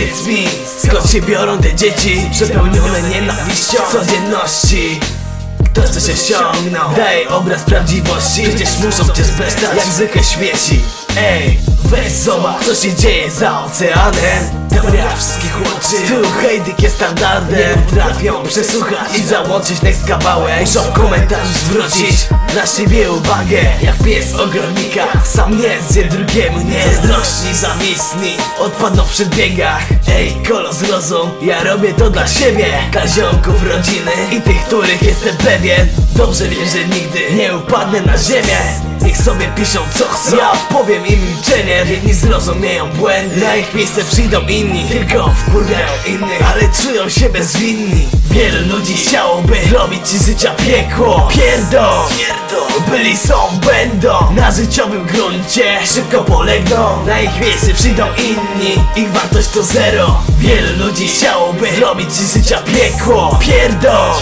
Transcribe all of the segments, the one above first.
Powiedz mi, skąd się biorą te dzieci? Przepełnione nienawiścią codzienności. Ktoś coś osiągnął Daj obraz prawdziwości. Przecież muszą cię zbesztać jak zwykłe śmieci Ej, weź zobacz co się dzieje za oceanem. Teoria wszystkich łączy. Tu hejdyk jest standardem. Nie potrafią przesłuchać i załączyć next kawałek. Muszą w komentarzu zwrócić na siebie uwagę. Jak pies ogrodnika Sam nie zje drugiemu. Nie Zazdrośni, zawisni Odpadną w przedbiegach. Ej, kolo zrozum Ja robię to dla siebie. Dla rodziny I tych, których jestem pewien. Dobrze wiem, że nigdy nie upadnę na ziemię. Niech sobie piszą co chcą. Ja powiem im Jedni zrozumieją błędy. Na ich miejsce przyjdą inni Tylko wkurwiają innych. Ale czują się bezwinni Wielu ludzi chciałoby Zrobić ci życia piekło. Pierdo Byli są, będą. Na życiowym gruncie Szybko polegną. Na ich miejsce przyjdą inni. Ich wartość to zero. Wielu ludzi chciałoby Zrobić z życia piekło. Pierdo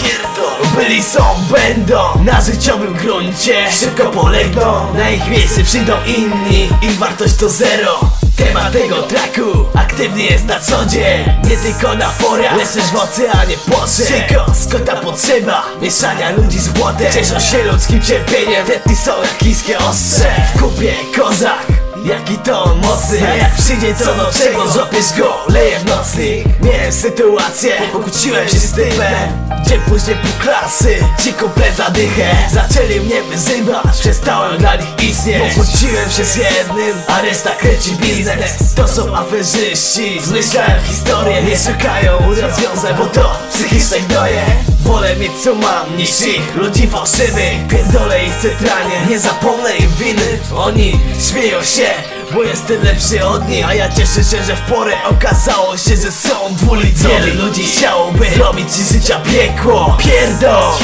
Byli są, będą. Na życiowym gruncie Szybko polegną. Na ich miejsce przyjdą inni. Ich wartość to zero Temat tego traku. Aktywny jest na co dzień. Nie tylko na forach, leżysz w oceanie potrzeb. Tylko skąd ta potrzeba? Mieszania ludzi z błotem. Cieszą się ludzkim cierpieniem, te są jak kiskie ostrze. W kupie kozak Jaki to on mocny? A jak przyjdzie co do czego? Złapiesz go, leje w nocnik Miałem sytuację, pokłóciłem się z typem. Gdzie później pół klasy? Ci komplet zadychę Zaczęli mnie wyzywać Przestałem dla nich istnieć. Pokłóciłem się z jednym A reszta kręci biznes. To są aferzyści. Zmyślają historię Nie szukają rozwiązań Bo to psychiczne gnoje Wolę mieć co mam niż ich. Ludzi fałszywych. Pierdolę ich centralnie Nie zapomnę im winy. Oni śmieją się bo jestem lepszy od nich. A ja cieszę się, że w porę okazało się, że są dwulicowi. Wielu ludzi chciałoby zrobić ci życia piekło. Pierdo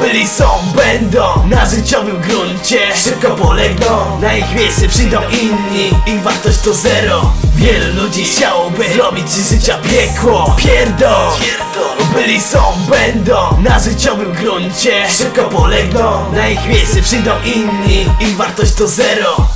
Byli są, będą. Na życiowym gruncie Szybko polegną. Na ich miejsce przyjdą inni. Ich wartość to zero. Wielu ludzi chciałoby zrobić ci życia piekło. Pierdo Byli są, będą Na życiowym gruncie. Szybko polegną Na ich miejsce przyjdą inni Ich wartość to zero